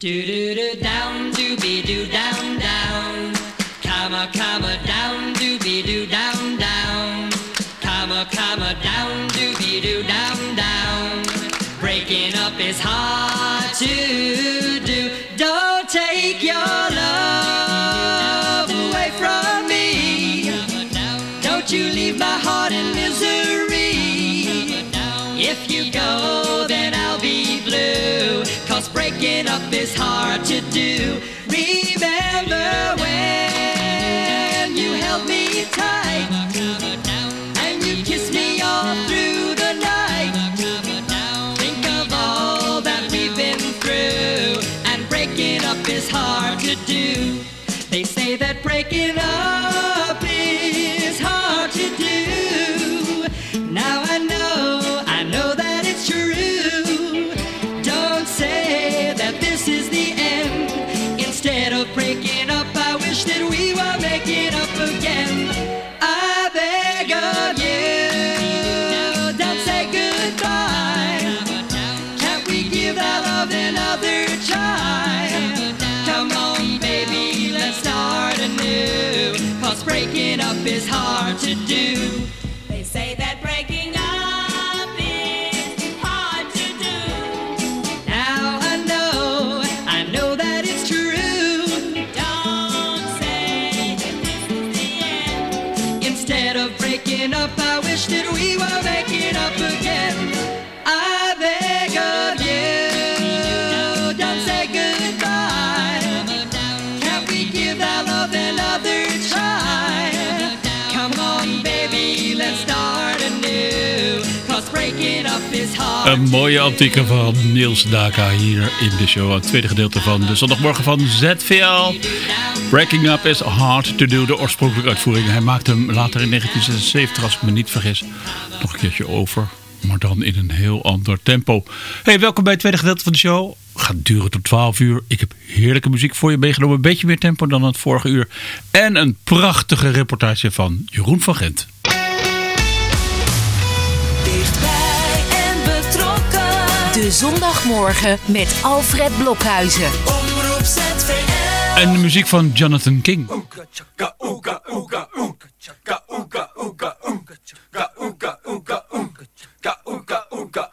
Do do do down, do be do down down, comma comma. Down. is hard to do. it up is hard to do. Een mooie antieke van Niels Daka hier in de show. Het tweede gedeelte van de zondagmorgen van ZVL. Breaking Up is Hard to Do, de oorspronkelijke uitvoering. Hij maakte hem later in 1976, als ik me niet vergis, nog een keertje over. Maar dan in een heel ander tempo. Hey, welkom bij het tweede gedeelte van de show. Gaat duren tot 12 uur. Ik heb heerlijke muziek voor je meegenomen. Een beetje meer tempo dan het vorige uur. En een prachtige reportage van Jeroen van Gent. De Zondagmorgen met Alfred Blokhuizen. En de muziek van Jonathan King.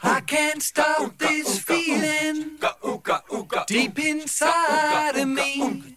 I can't stop this feeling deep inside of me.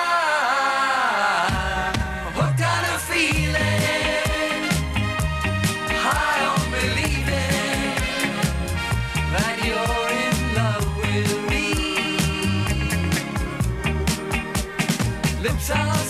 lips out.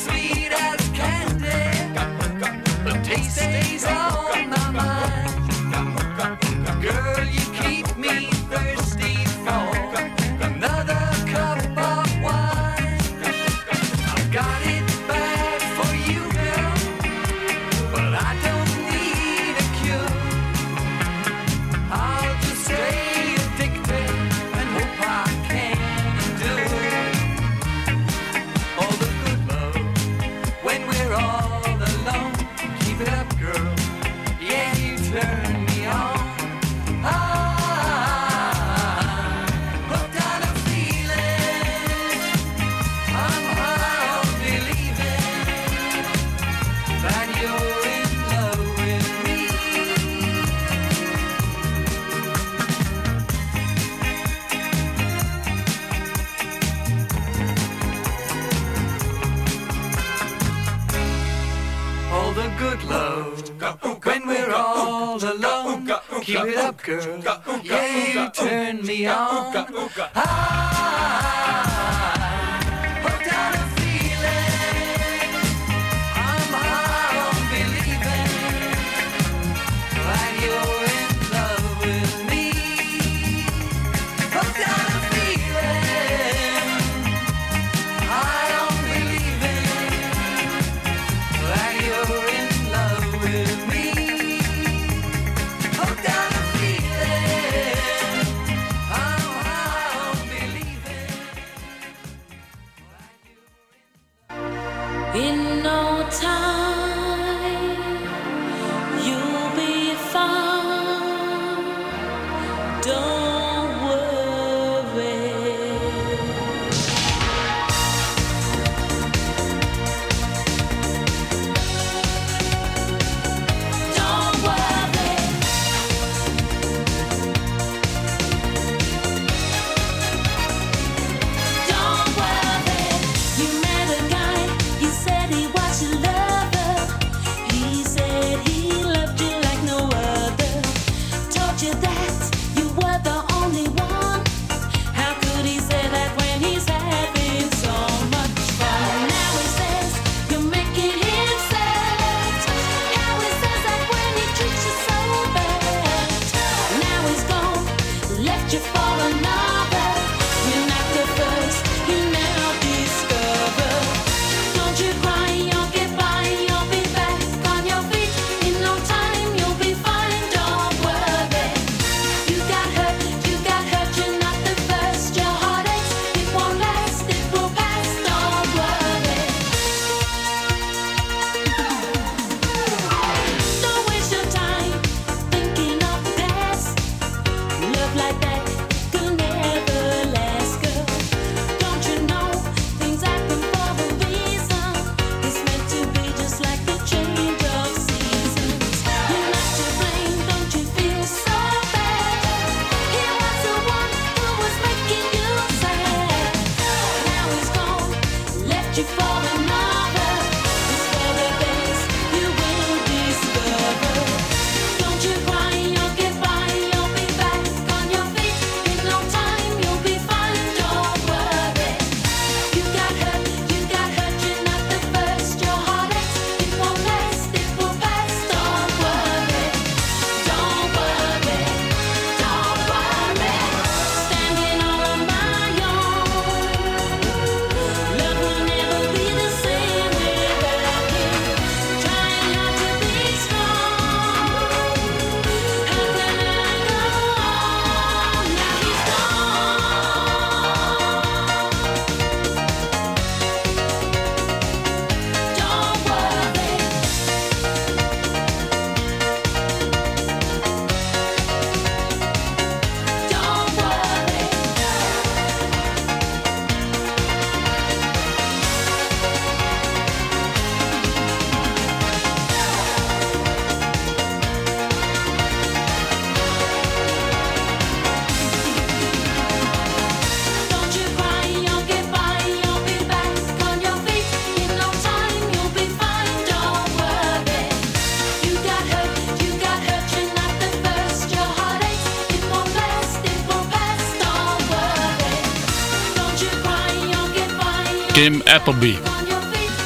Appleby.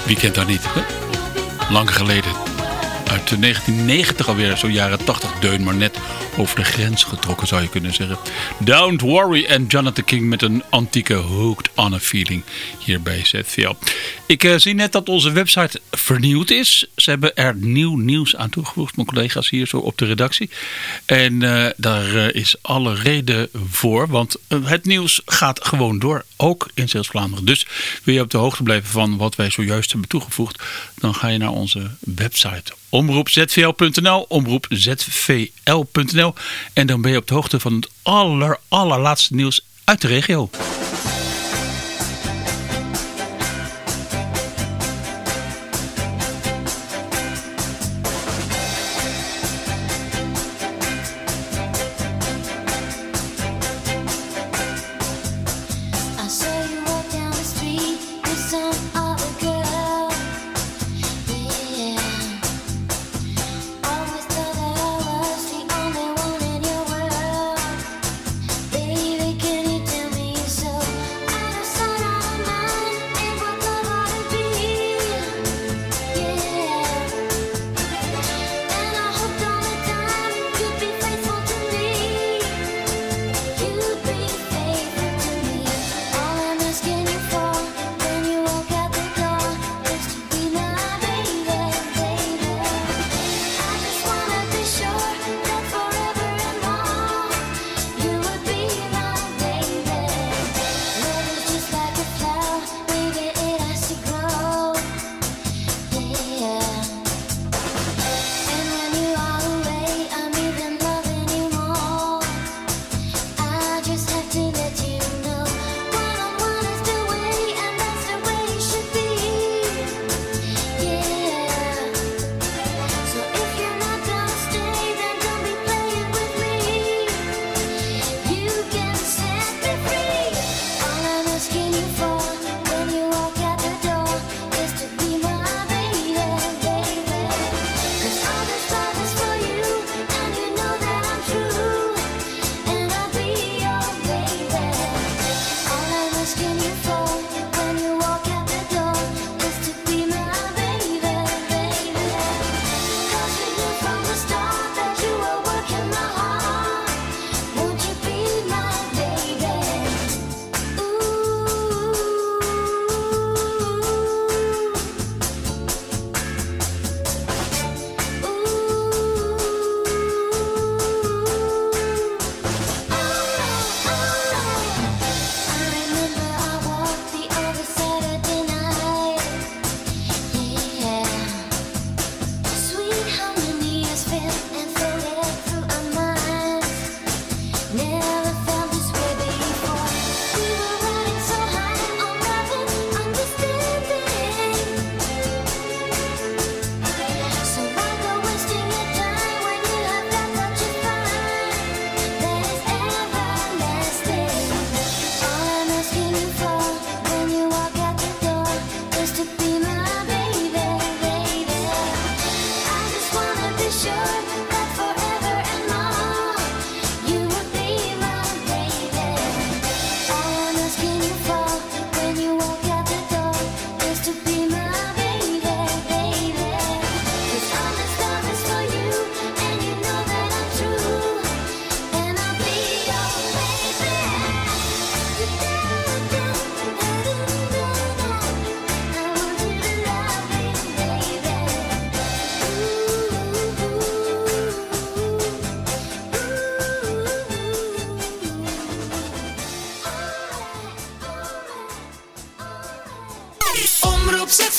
Wie kent haar niet? Lang geleden. Uit eh, 1990 alweer, zo jaren 80 deun, maar net over de grens getrokken zou je kunnen zeggen. Don't Worry en Jonathan King met een antieke hooked on a feeling hier bij ZVL. Ik eh, zie net dat onze website vernieuwd is. Ze hebben er nieuw nieuws aan toegevoegd. Mijn collega's hier zo op de redactie. En eh, daar eh, is alle reden voor. Want eh, het nieuws gaat gewoon door. Ook in Zeeuws-Vlaanderen. Dus wil je op de hoogte blijven van wat wij zojuist hebben toegevoegd. Dan ga je naar onze website omroepzvl.nl, omroepzvl.nl. En dan ben je op de hoogte van het aller, allerlaatste nieuws uit de regio.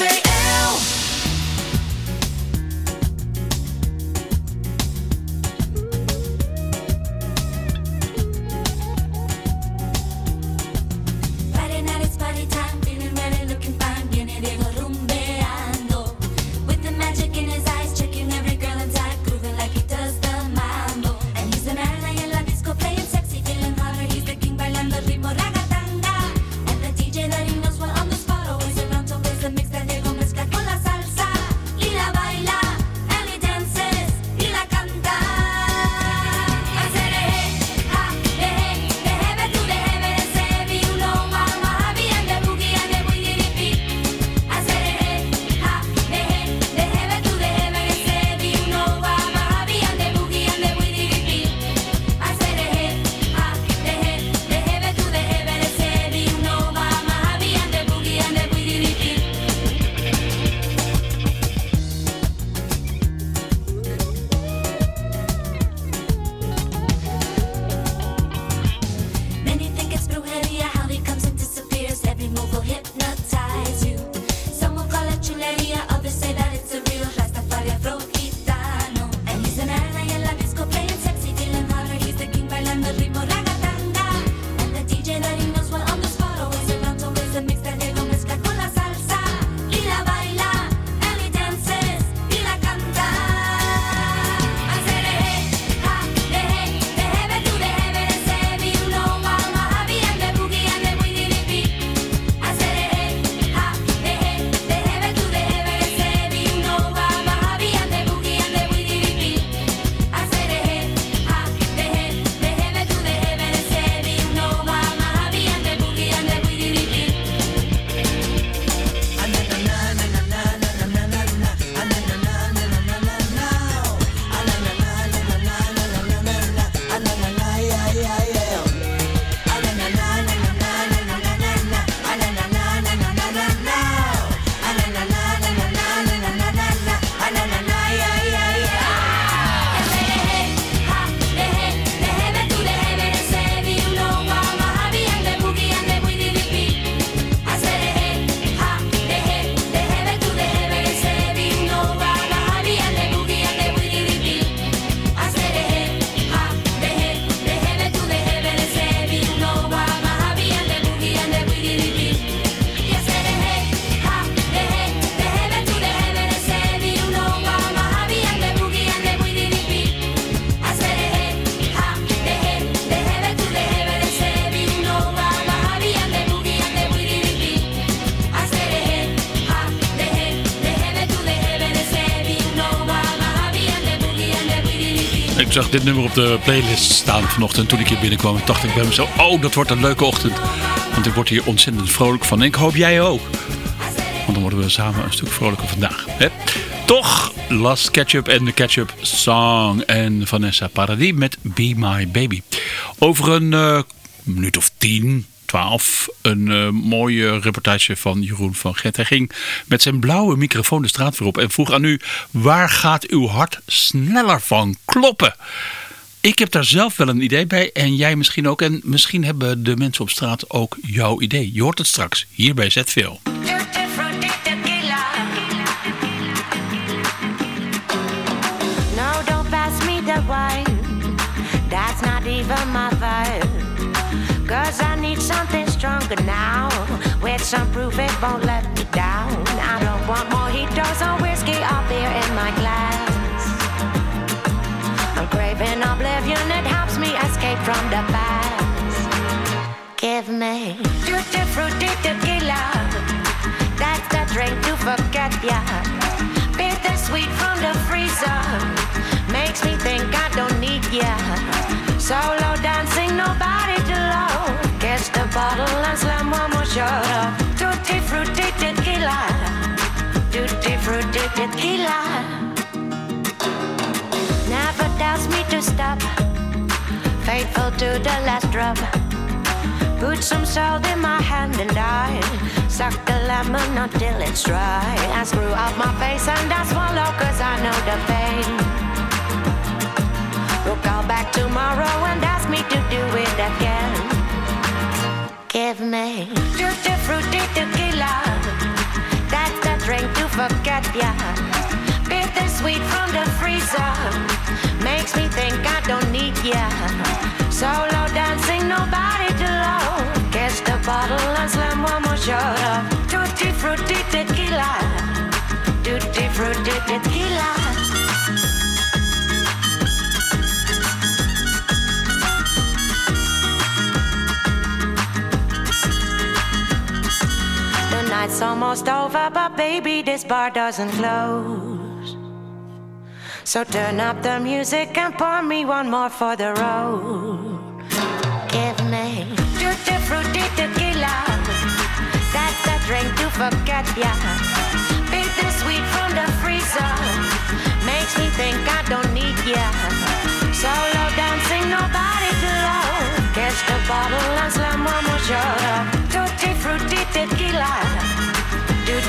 Op zag dit nummer op de playlist staan vanochtend toen ik hier binnenkwam. En dacht ik bij mezelf, oh dat wordt een leuke ochtend. Want ik word hier ontzettend vrolijk van. En ik hoop jij ook. Want dan worden we samen een stuk vrolijker vandaag. Hè? Toch, Last Ketchup en de Ketchup Song. En Vanessa Paradis met Be My Baby. Over een eh, minuut of tien, twaalf, een eh, mooie reportage van Jeroen van Gent. Hij ging met zijn blauwe microfoon de straat weer op en vroeg aan u... waar gaat uw hart sneller van kloppen? Ik heb daar zelf wel een idee bij en jij misschien ook. En misschien hebben de mensen op straat ook jouw idee. Je hoort het straks hier bij ZVL. Now. With some proof it won't let me down. I don't want more mojitos or whiskey or beer in my glass. I'm craving oblivion, it helps me escape from the past. Give me tutti frutti tequila. That's the drink to forget ya. Bittersweet from the freezer makes me think I don't need ya. Solo the bottle and slam one more shot of tutti frutti tequila. Tutti frutti tequila. Never tells me to stop. Faithful to the last drop. Put some salt in my hand and I suck the lemon until it's dry. I screw up my face and I swallow cause I know the pain. We'll call back tomorrow and ask me to do it again. Give me tutti frutti tequila. That's the drink to forget ya. Bittersweet from the freezer makes me think I don't need ya. Solo dancing, nobody to love. Catch the bottle and slam one more shot of tutti frutti tequila. Tutti frutti tequila. Night's almost over, but baby, this bar doesn't close. So turn up the music and pour me one more for the road. Give me tutti frutti tequila. That's the drink to forget ya. Bittersweet from the freezer makes me think I don't need ya. Solo dancing, nobody to love. Catch the bottle and slam one more shot tutti frutti tequila.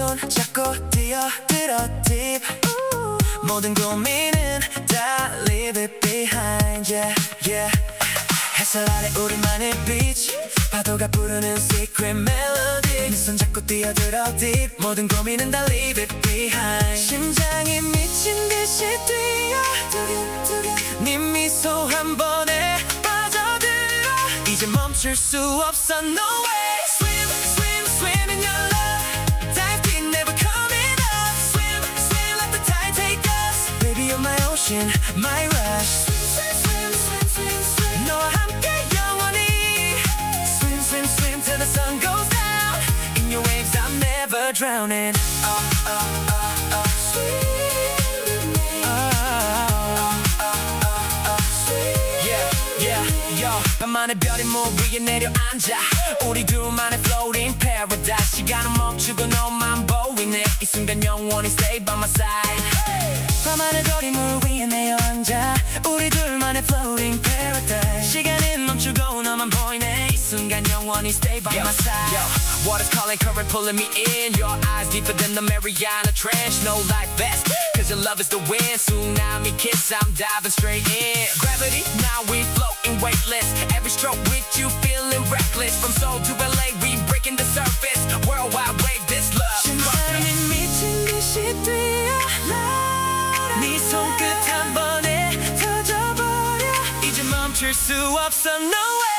손 잡고 뛰어들어 deep 모든 고민은 다 leave it behind yeah, yeah. 햇살 아래 우리만의 빛. 파도가 부르는 secret melody. 네손 잡고 뛰어들어 deep 모든 고민은 다 leave it behind. 심장이 미친 듯이 뛰어. 네 미소 한 번에 빠져들어. 이제 멈출 수 없어 no way you're my ocean my rush swim swim swim swim swim 너와 함께 영원히 swim swim swim till the sun goes down in your waves I'm never drowning oh oh oh oh swim 물 위에 내려앉아. 우리 둘만의 floating paradise. 시간은 멈추고 너만 보이네. 이 순간 영원히 stay by my side. 밤하늘 거리 물 위에 내려앉아. 우리 둘만의 floating paradise. 시간은 멈추고 너만 보이네. 이 순간 영원히 stay by my side yo, water's calling current pulling me in your eyes deeper than the Mariana Trench no life vest cause your love is the wind tsunami kiss I'm diving straight in gravity now we floating weightless every stroke with you feeling reckless from Seoul to LA we breaking the surface worldwide wave this love 심장이 미친 듯이 뛰어 네 손끝 한 번에 터져버려 이제 멈출 수 없어 no way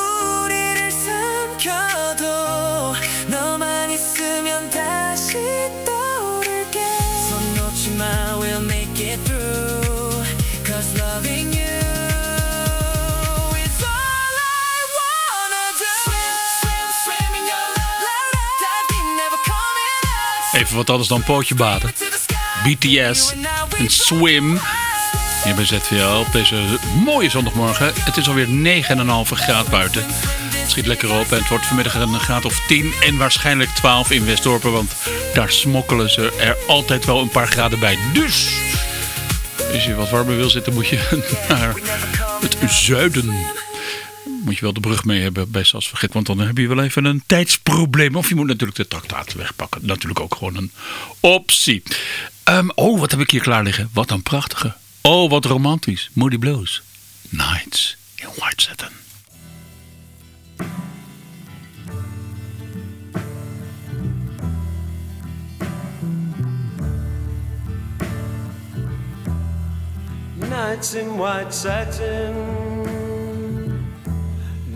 Wat anders dan pootje baden. BTS en Swim. Hier bij ZVL op deze mooie zondagmorgen. Het is alweer 9,5 graad buiten. Het schiet lekker op en het wordt vanmiddag een graad of 10 en waarschijnlijk 12 in Westdorpen. Want daar smokkelen ze er altijd wel een paar graden bij. Dus als je wat warmer wil zitten moet je naar het zuiden. Moet je wel de brug mee hebben bij Sasvergit. Want dan heb je wel even een tijdsprobleem. Of je moet natuurlijk de traktaat wegpakken. Natuurlijk ook gewoon een optie. Ehm, oh, wat heb ik hier klaar liggen? Wat een prachtige. Oh, wat romantisch. Moody Blues. Nights in White Satin. Nights in white satin,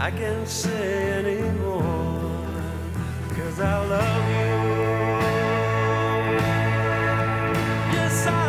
I can't say anymore, cause I love you. Yes, I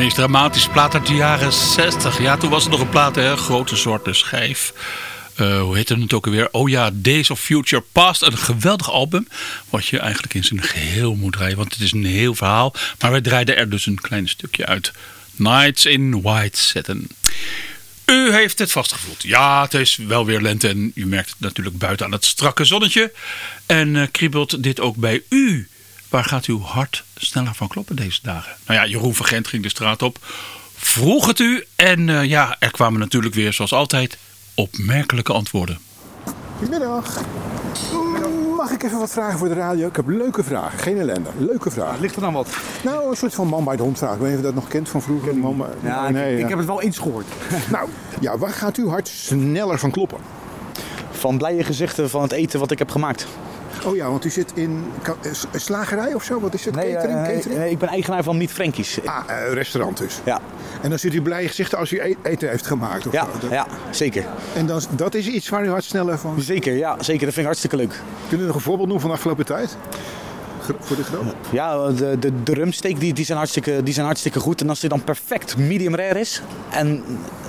meest dramatische plaat uit de jaren 60. Ja, toen was er nog een plaat, hè? Grote zwarte schijf. Eh, hoe heette het ook alweer? Oh ja, Days of Future Past. Een geweldig album. Wat je eigenlijk in zijn geheel moet draaien. Want het is een heel verhaal. Maar wij draaiden er dus een klein stukje uit. Nights in White Satin. U heeft het vastgevoeld. Ja, het is wel weer lente. En u merkt het natuurlijk buiten aan het strakke zonnetje. En eh, kriebelt dit ook bij u? Waar gaat uw hart sneller van kloppen deze dagen? Nou ja, Jeroen van Gent ging de straat op. Vroeg het u. En eh, ja, er kwamen natuurlijk weer, zoals altijd, opmerkelijke antwoorden. Goedemiddag. Mag ik even wat vragen voor de radio? Ik heb leuke vragen, geen ellende. Leuke vragen. Ligt er dan wat? Nou, een soort van man bij de hond vraag. Ik weet niet of je dat nog kent van vroeger. Man bij- Ja, ik, nee, ik ja. heb het wel eens gehoord. Nou, ja, waar gaat uw hart sneller van kloppen? Van blije gezichten van het eten wat ik heb gemaakt. Oh ja, want u zit in eh, s- slagerij of zo? Wat is het? Nee, catering? eh, nee, catering? nee, ik ben eigenaar van Meat Frankies. Ah, eh, restaurant dus. Ja, En dan zit u blij gezichten als u e- eten heeft gemaakt? Of ja. Dat- ja, zeker. En dan, dat is iets waar uw hart sneller van... Zeker, ja, zeker. Dat vind ik hartstikke leuk. Kunnen we nog een voorbeeld noemen van de afgelopen tijd? Voor de groot? Ja, de, de, de rumsteak die, die, zijn hartstikke, die zijn hartstikke goed. En als hij dan perfect medium rare is en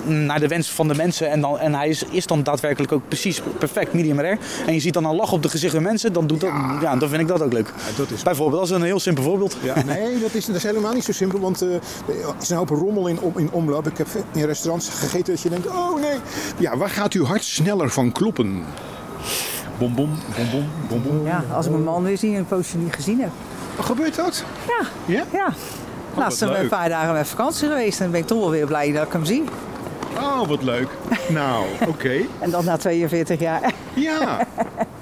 naar de wens van de mensen en, dan, en hij is, is dan daadwerkelijk ook precies perfect medium rare en je ziet dan een lach op de gezicht van mensen, dan, doet dat, ja. dan vind ik dat ook leuk. dat is- Bijvoorbeeld, dat is een heel simpel voorbeeld. Ja, nee, dat is, dat is helemaal niet zo simpel, want eh, er is een hoop rommel in, om- in omloop. Ik heb in restaurants gegeten dat je denkt, oh nee. Ja, waar gaat uw hart sneller van kloppen? Bom, bom, bom, bom, bom, bom. Ja, als ik mijn man weer zie en een poosje niet gezien heb. Wat gebeurt dat? Ja. Ja? Ja. Laatst zijn we een paar dagen met vakantie geweest en dan ben ik toch wel weer blij dat ik hem zie. Oh, wat leuk. Nou, oké. En dat na 42 jaar. Ja.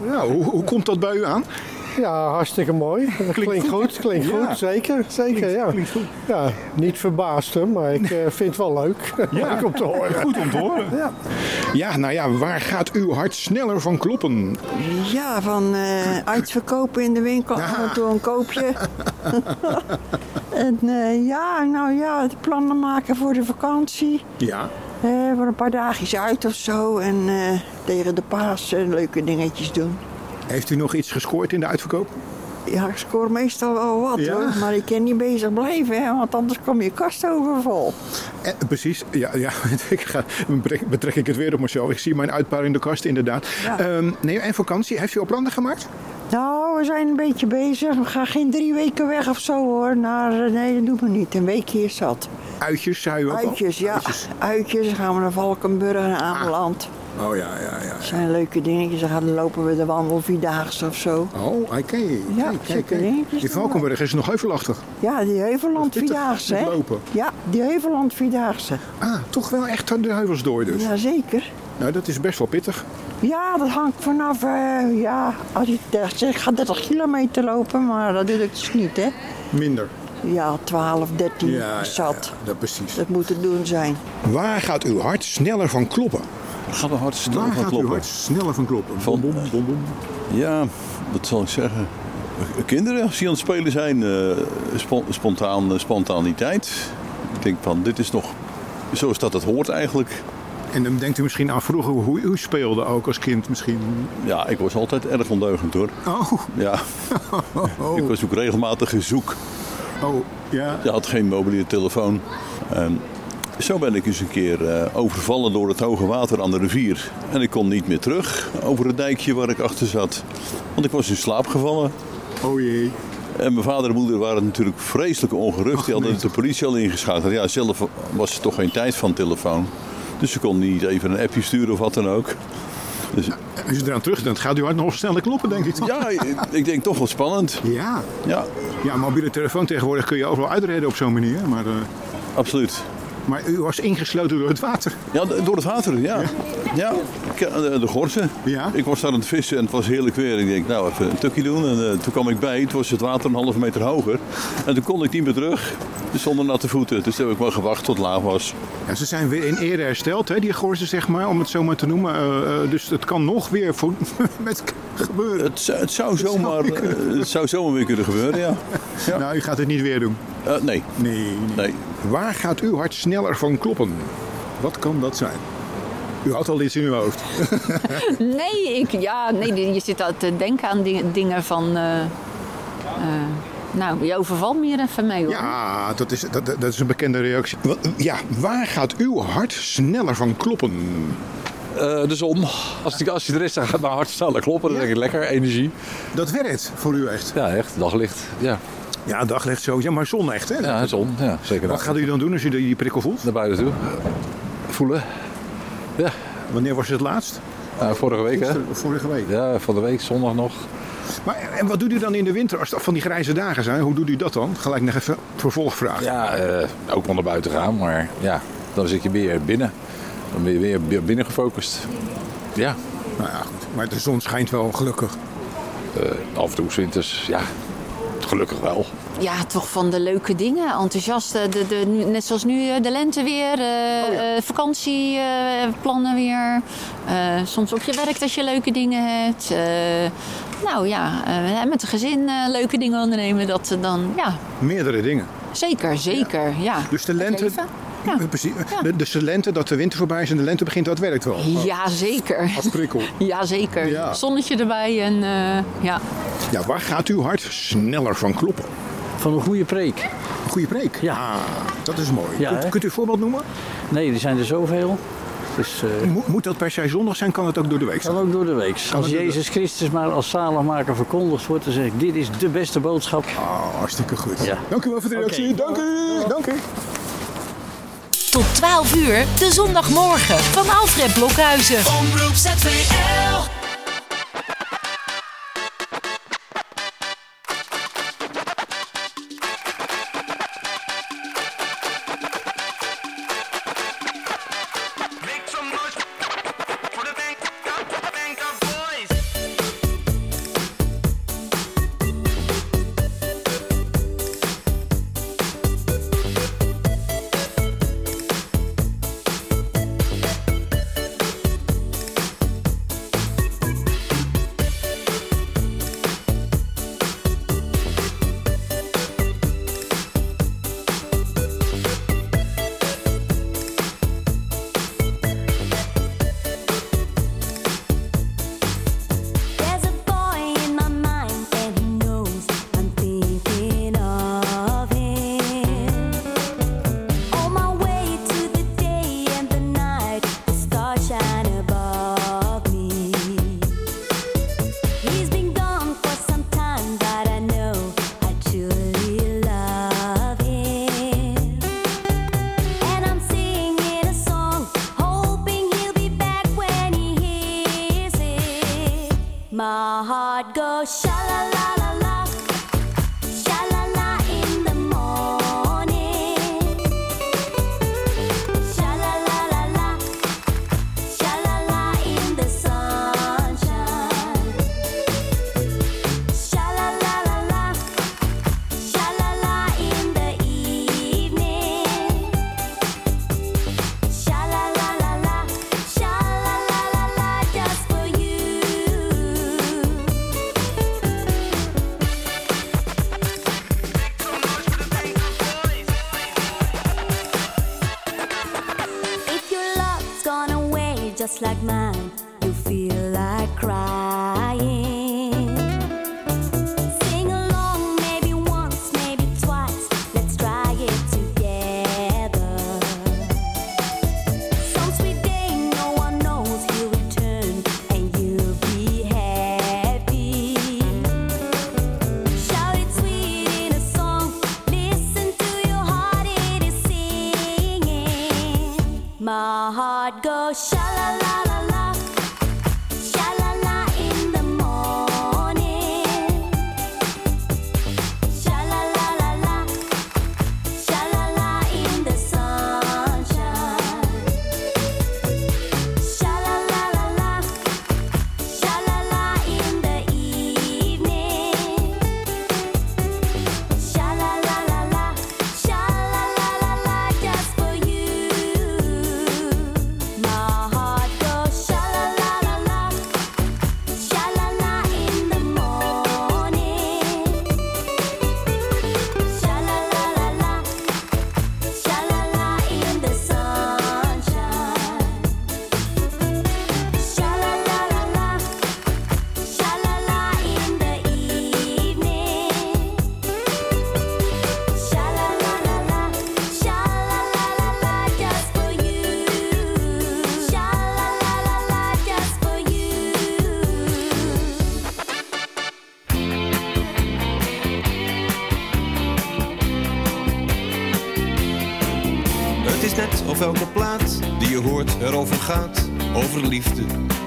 Nou, hoe, hoe komt dat bij u aan? Ja, hartstikke mooi. Dat klinkt, goed, klinkt Ja. goed, zeker. zeker ja. klinkt goed. Ja, niet verbaasd maar ik eh, vind het wel leuk. leuk om te horen. Goed om te horen. Ja. Ja, nou ja, waar gaat uw hart sneller van kloppen? Ja, van eh, uitverkopen in de winkel, af en toe een koopje. en eh, ja, nou ja, de plannen maken voor de vakantie. Ja. Eh, voor een paar dagjes uit of zo. En eh, tegen de paas leuke dingetjes doen. Heeft u nog iets gescoord in de uitverkoop? Ja, ik scoor meestal wel wat Ja. hoor. Maar ik kan niet bezig blijven, hè, want anders kom je kast overvol. Eh, precies, ja, ja ik ga, betrek, ik het weer op mezelf. Ik zie mijn uitpaar in de kast, inderdaad. Ja. Ehm, nee, en vakantie, heeft u al plannen gemaakt? Nou, we zijn een beetje bezig. We gaan geen drie weken weg of zo hoor. Naar, eh, nee, dat doen we niet. Een weekje is zat. Uitjes, zei u ook al? Uitjes, ja. Uitjes. Gaan we naar Valkenburg en Ameland. Oh ja, ja, ja. Dat zijn leuke dingetjes. Dan gaan lopen we de wandel vierdaagse of zo. Oh, oké. Ja, kijk, kijk. doen we. Valkenburg is het nog heuvelachtig. Ja, die Heuveland pittig, vierdaagse, hè? lopen. Ja, die Heuveland vierdaagse. Ah, toch wel echt de heuvels door dus. Jazeker. Nou, dat is best wel pittig. Ja, dat hangt vanaf, eh, ja, als je zegt, ik ga 30 kilometer lopen, maar dat doe ik dus niet, hè. Minder. Ja, 12, 13 Ja, ja, zat. ja, dat precies. Dat moet te doen zijn. Waar gaat uw hart sneller van kloppen? Gaat mijn hart snel Waar van gaat kloppen? hart sneller van kloppen? Van- Bom, bom, bom. Ja, wat zal ik zeggen? Kinderen, als die aan het spelen zijn, eh, spon- spontaan, eh, spontaniteit. Ik denk van, dit is nog zoals dat het hoort eigenlijk. En dan denkt u misschien aan vroeger hoe u speelde ook als kind misschien. Ja, ik was altijd erg ondeugend hoor. Oh, Ja, ik was ook regelmatig zoek. oh ja. Je had geen mobiele telefoon. Zo ben ik eens een keer eh, overvallen door het hoge water aan de rivier. En ik kon niet meer terug over het dijkje waar ik achter zat. Want ik was in slaap gevallen. Oh jee. En mijn vader en moeder waren natuurlijk vreselijk ongerust. Die hadden de politie al ingeschakeld. Ja, zelf was er toch geen tijd van telefoon. Dus ze kon niet even een appje sturen of wat dan ook. Dus, Als je eraan terugdenkt, gaat uw hart nog sneller kloppen, denk ik. toch? ja, ik- ik denk toch wel spannend. Ja. Ja, Ja, mobiele telefoon tegenwoordig kun je overal uitreden op zo'n manier. Maar, eh, absoluut. Maar u was ingesloten door het water. Ja, door het water, ja. Ja, ik- eh, de, gorsen. Ja. Ik was daar aan het vissen en het was heerlijk weer. Ik denk, nou, even een tukje doen. En eh, toen kwam ik bij, toen was het water een halve meter hoger. En toen kon ik niet meer terug, dus zonder natte voeten. Dus toen heb ik maar gewacht tot het laag was. Ja, ze zijn weer in ere hersteld, hè, die gorzen, zeg maar, om het zo maar te noemen. Eh, dus het kan nog weer voor, met gebeuren. Het, zou- het, zou zomaar, het zou zomaar weer kunnen gebeuren, ja. ja. Nou, u gaat het niet weer doen. Nee, Nee, nee. nee. Waar gaat uw hart sneller van kloppen? Wat kan dat zijn? U had al iets in uw hoofd. Nee, ik, ja, nee, je zit al te denken aan di- dingen van. eh, eh, nou, je overvalt me hier even mee hoor. Ja, dat is, dat, dat is een bekende reactie. Ja, waar gaat uw hart sneller van kloppen? Eh, de zon. Als, die, als die er is, dan gaat mijn hart sneller kloppen. Dan denk ik lekker, energie. Dat werkt voor u echt. Ja, echt. Daglicht. Ja, Ja, daglicht sowieso, maar zon echt, hè? ja zon. Ja, zeker. Wat gaat u dan doen als u die prikkel voelt? Naar buiten toe. Voelen. Ja, Wanneer was het laatst? Eh, vorige week hè. Gisteren Vorige week. Ja, van de week, zondag nog. Maar, en wat doet u dan in de winter als het van die grijze dagen zijn? Hoe doet u dat dan? Gelijk nog even vervolgvraag. Ja, eh, ook wel naar buiten gaan, maar ja, dan zit je weer binnen. Dan ben je weer bi- binnen gefocust. Ja, Nou ja, goed. Maar de zon schijnt wel gelukkig. eh, af en toe winters, ja, gelukkig wel ja, toch van de leuke dingen. Enthousiast. Eh, de, de, net zoals nu eh, de lente weer, eh, oh vakantieplannen weer. Soms op je werk dat je leuke dingen hebt. nou ja, met het gezin leuke dingen ondernemen. Dat dan, ja. Meerdere dingen. Zeker, zeker. Ja. Dus de lente. Ja. Precies. Dus de lente, dat de winter voorbij is en de lente begint, dat werkt wel. Ja, oh. zeker. Als prikkel. Ja, zeker. Zonnetje erbij en ja. Ja, waar gaat uw hart sneller van kloppen? Van een goede preek. Een goede preek? Ja. Ah, dat is mooi. Kunt, u een voorbeeld noemen? Nee, er zijn er zoveel. Dus, eh, moet dat per se zondag zijn? Kan het ook door de week zijn? Kan ook door de week. Als Jezus. Christus maar als zaligmaker verkondigd wordt, dan zeg ik, dit is de beste boodschap. Oh, hartstikke goed. Ja. Dank u wel voor de reactie. Dank u. Dank u. Tot 12 uur, de zondagmorgen van Alfred Blokhuizen. Omroep ZVL.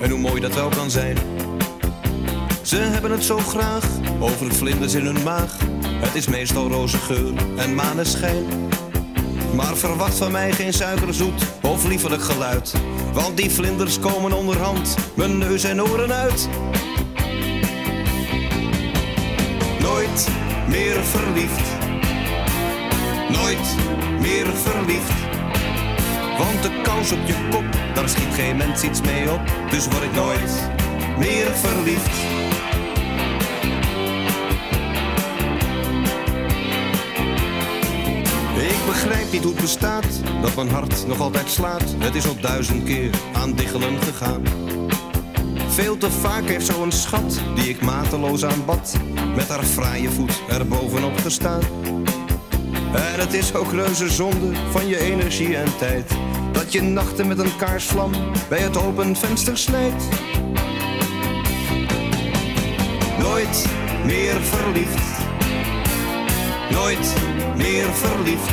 en hoe mooi dat wel kan zijn. Ze hebben het zo graag over vlinders in hun maag. Het is meestal roze geur en maneschijn. Maar verwacht van mij geen suikerzoet of liefelijk geluid. Want die vlinders komen onderhand mijn neus en oren uit. Nooit meer verliefd. Nooit meer verliefd. Want de kans op je kop daar schiet geen mens iets mee op, dus word ik nooit meer verliefd. Ik begrijp niet hoe het bestaat, dat mijn hart nog altijd slaat. Het is al duizend keer aan diggelen gegaan. Veel te vaak heeft zo'n schat, die ik mateloos aanbad, met haar fraaie voet er bovenop gestaan. En het is ook reuze zonde van je energie en tijd je nachten met een kaarsvlam bij het open venster snijdt. Nooit meer verliefd, nooit meer verliefd.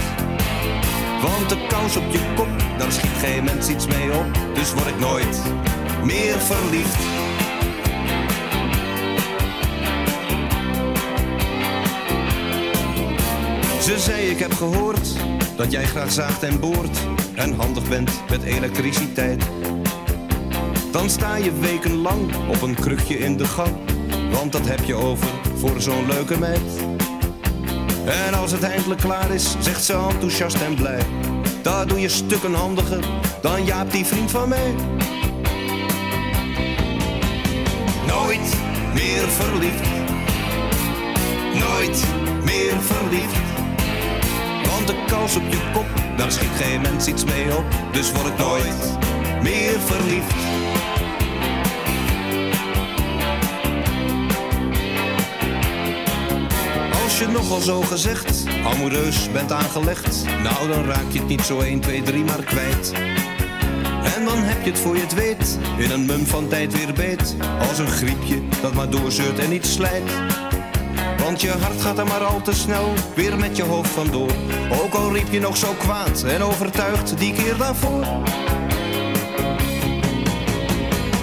Want de kous op je kop, daar schiet geen mens iets mee op. Dus word ik nooit meer verliefd. Ze zei ik heb gehoord dat jij graag zaagt en boort en handig bent met elektriciteit. Dan sta je wekenlang op een krukje in de gang, want dat heb je over voor zo'n leuke meid. En als het eindelijk klaar is, zegt ze enthousiast en blij. Daar doe je stukken handiger dan Jaap, die vriend van mij. Nooit meer verliefd. Nooit meer verliefd. Want de kous op je kop, daar schiet geen mens iets mee op. Dus word ik nooit meer verliefd. Als je nogal zo gezegd amoureus bent aangelegd, nou dan raak je het niet zo 1, 2, 3 maar kwijt. En dan heb je het voor je het weet, in een mum van tijd weer beet. Als een griepje dat maar doorzeurt en niet slijt. Want je hart gaat er maar al te snel weer met je hoofd vandoor. Ook al riep je nog zo kwaad en overtuigd die keer daarvoor.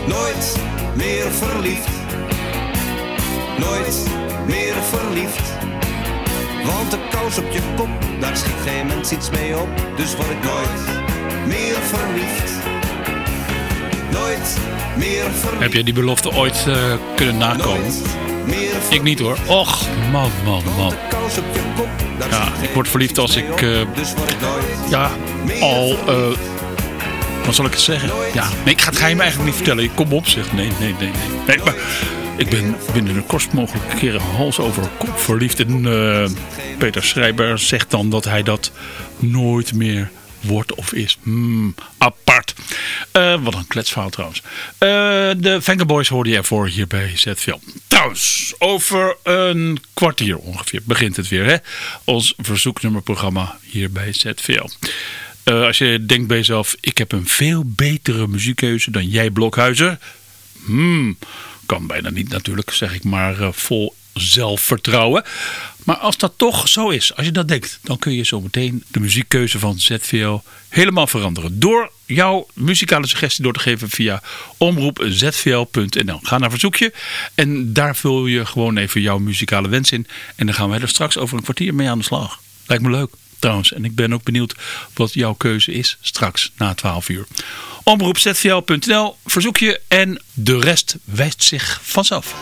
Nooit meer verliefd. Nooit meer verliefd. Want de kous op je kop, daar schiet geen mens iets mee op. Dus word ik nooit meer verliefd. Nooit meer verliefd. Heb jij die belofte ooit eh, kunnen nakomen? Ik niet hoor. Och, man, man, man. Ja, ik word verliefd als ik... eh, ja, al... eh, wat zal ik het zeggen? Ja, nee, ik ga het geheim eigenlijk niet vertellen. Kom op, zeg. Nee, nee, nee, nee. nee maar ik ben binnen de kortst mogelijke keren hals over kop verliefd. En eh, Peter Schrijber zegt dan dat hij dat nooit meer wordt of is. Hmm, apart. Eh, wat een kletsverhaal trouwens. Eh, de Venga Boys hoorde je ervoor hier bij ZVL. Trouwens, over een kwartier ongeveer begint het weer. Hè? Ons verzoeknummerprogramma hier bij ZVL. Eh, als je denkt bij jezelf, ik heb een veel betere muziekkeuze dan jij Blokhuizen. Hmm, kan bijna niet natuurlijk, zeg ik maar vol zelfvertrouwen. Maar als dat toch zo is, als je dat denkt, dan kun je zo meteen de muziekkeuze van ZVL helemaal veranderen. Door jouw muzikale suggestie door te geven via omroepzvl.nl. Ga naar verzoekje en daar vul je gewoon even jouw muzikale wens in. En dan gaan wij er straks over een kwartier mee aan de slag. Lijkt me leuk trouwens. En ik ben ook benieuwd wat jouw keuze is straks na 12 uur. Omroepzvl.nl, verzoekje en de rest wijst zich vanzelf.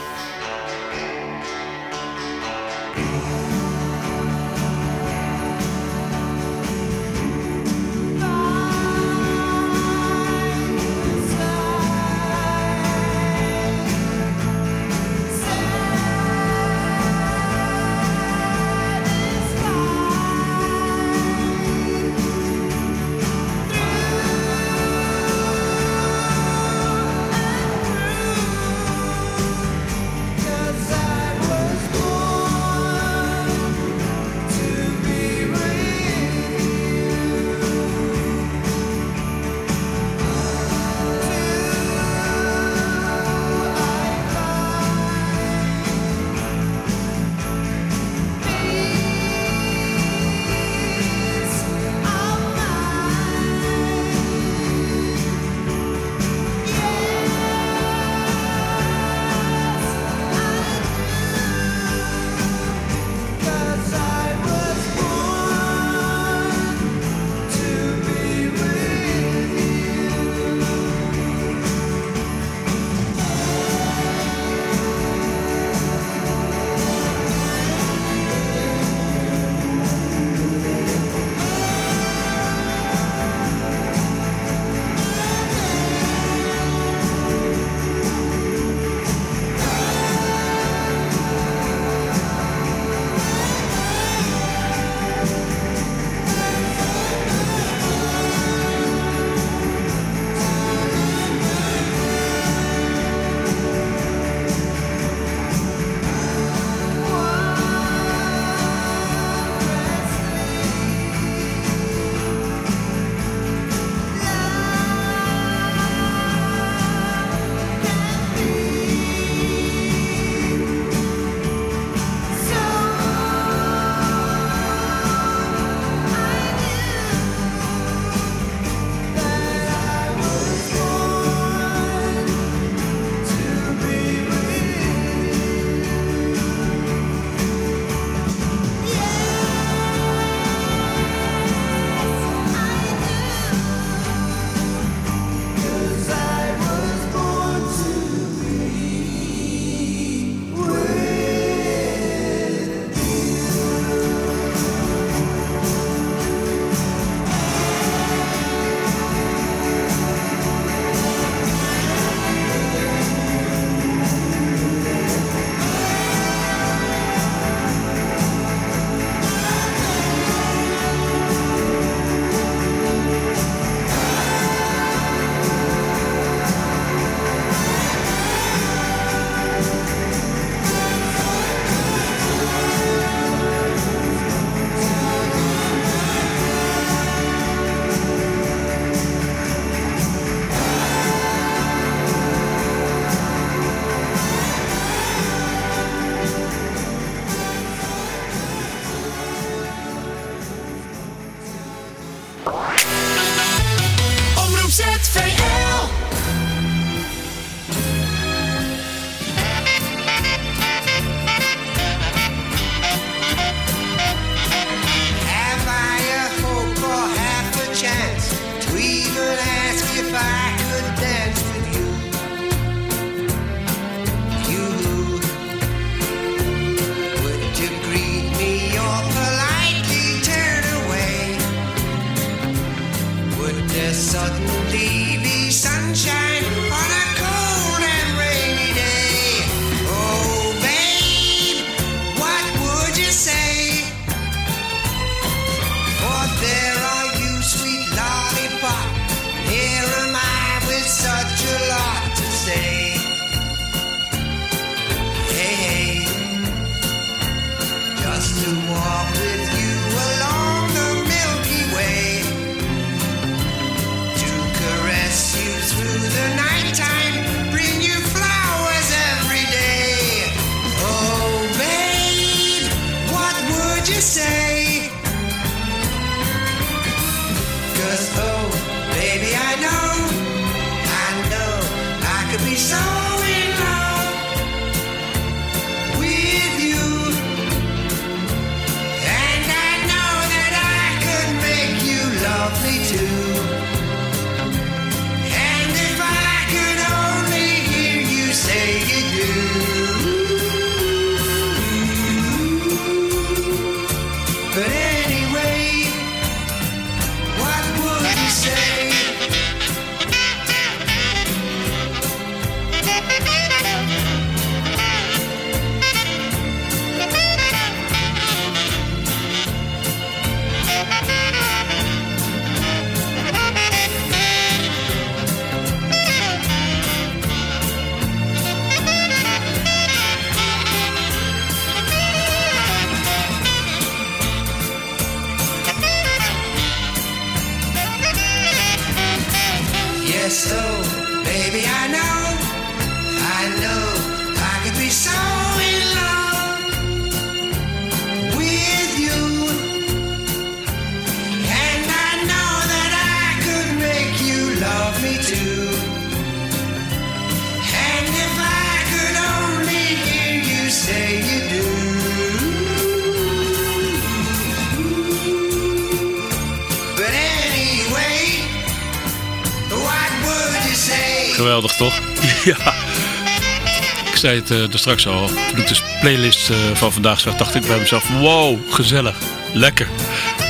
Zei het eh straks al. Toen ik de playlist eh, van vandaag zag, dacht ik bij mezelf: wow, gezellig. Lekker.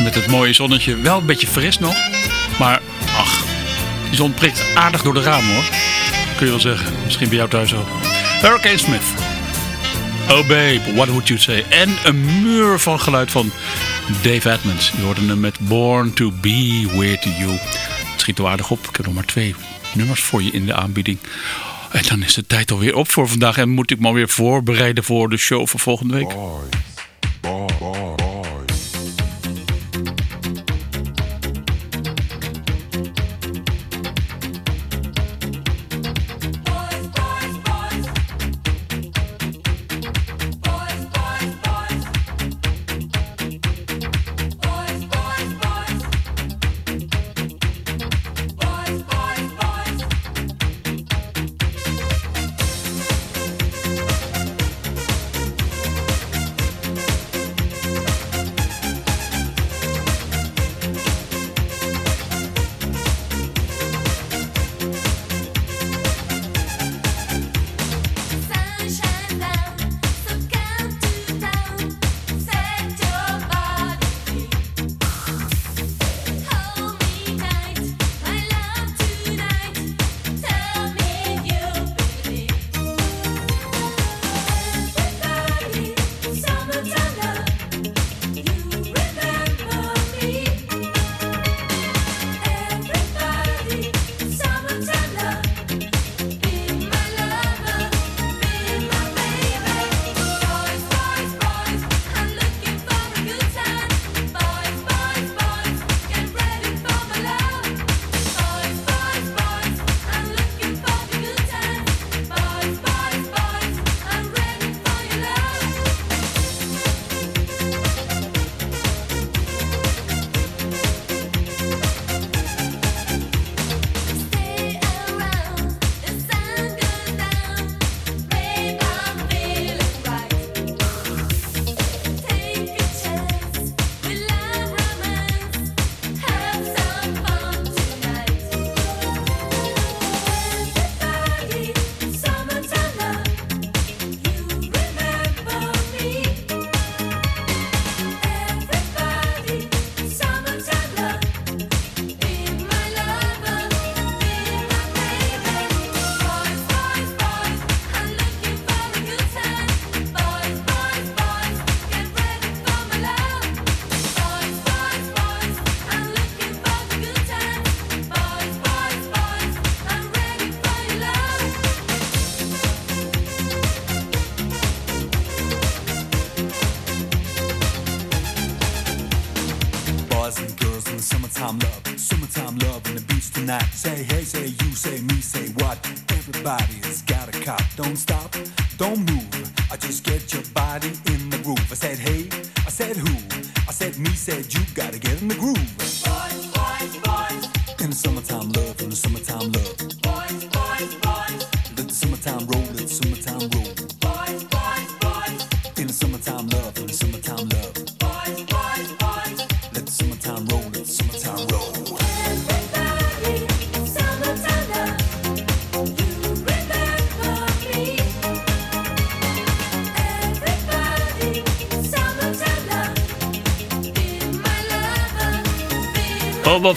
Met het mooie zonnetje. Wel een beetje fris nog. Maar ach, die zon prikt aardig door de ramen hoor. Kun je wel zeggen. Misschien bij jou thuis ook. Hurricane Smith. Oh babe, what would you say? En een muur van geluid van Dave Edmonds. Je hoorde hem met Born to be with you. Het schiet er aardig op. Ik heb nog maar twee nummers voor je in de aanbieding. En dan is de tijd alweer op voor vandaag. En moet ik me alweer voorbereiden voor de show van volgende week.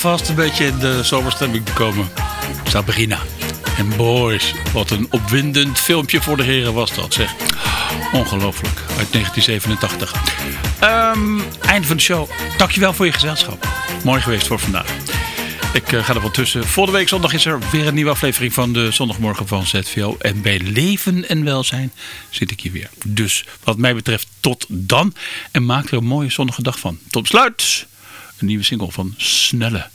Alvast een beetje in de zomerstemming te komen. Sabrina en Boys. Wat een opwindend filmpje voor de heren was dat, zeg. Ongelooflijk. Uit 1987. Ehm einde van de show. Dankjewel voor je gezelschap. Mooi geweest voor vandaag. Ik eh, ga er wel tussen. Volgende week zondag is er weer een nieuwe aflevering van de zondagmorgen van ZVO. En bij leven en welzijn zit ik hier weer. Dus wat mij betreft tot dan. En maak er een mooie zonnige dag van. Tot besluit. Een nieuwe single van Snelle.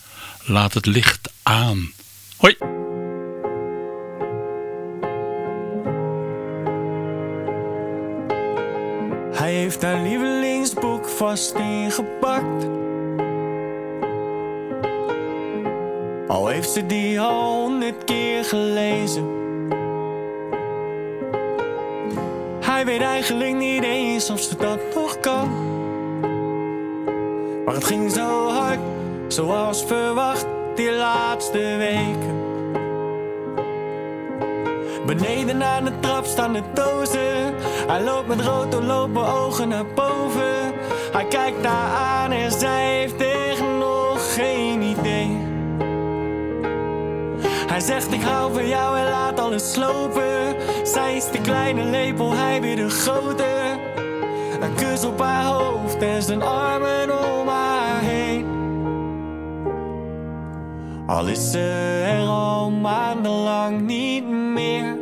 Laat het licht aan. Hoi. Hij heeft haar lievelingsboek vast ingepakt. Al heeft ze die al honderd keer gelezen. Hij weet eigenlijk niet eens of ze dat nog kan. Maar het ging zo hard, zoals verwacht, die laatste weken. Beneden aan de trap staan de dozen. Hij loopt met rood doorlopen ogen naar boven. Hij kijkt haar aan en zij heeft echt nog geen idee. Hij zegt ik hou van jou en laat alles slopen. Zij is de kleine lepel, hij weer de grote. Een kus op haar hoofd en zijn armen Al is ze er al maandenlang niet meer.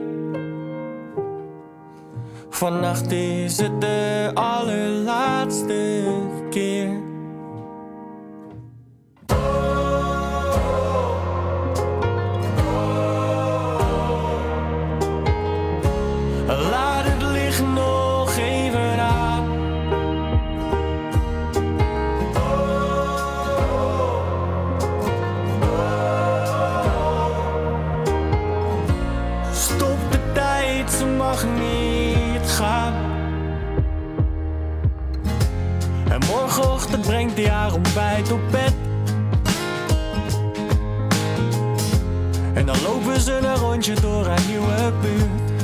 Vannacht is het de allerlaatste ontbijt op bed. En dan lopen ze een rondje door haar nieuwe buurt.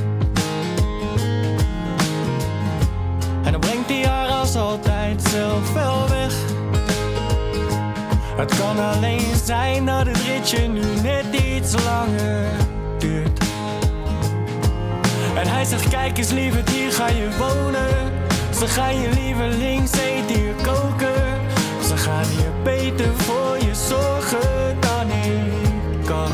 En dan brengt hij haar als altijd zelf wel weg. Het kan alleen zijn dat het ritje nu net iets langer duurt. En hij zegt, kijk eens lieve, hier ga je wonen. Ze gaan je lievelings eten hier koken. Gaan hier beter voor je zorgen dan ik kan.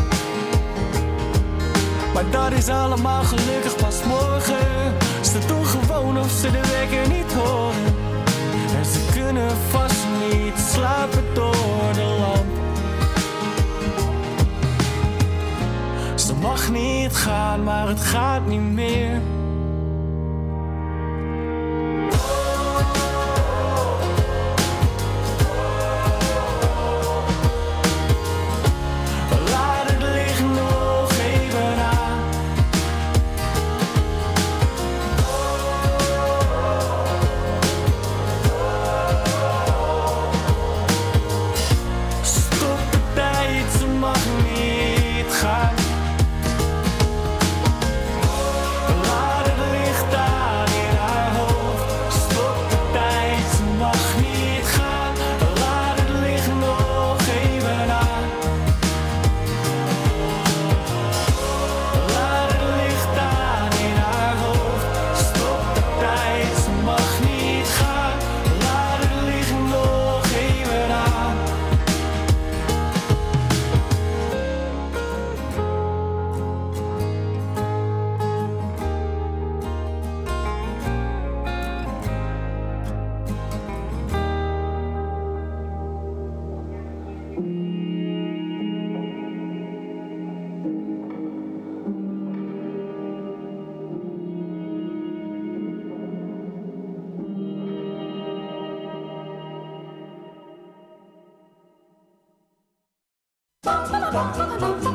Maar dat is allemaal gelukkig pas morgen. Ze doen gewoon of ze de wekker niet horen. En ze kunnen vast niet slapen door de lamp. Ze mag niet gaan, maar het gaat niet meer. oh you.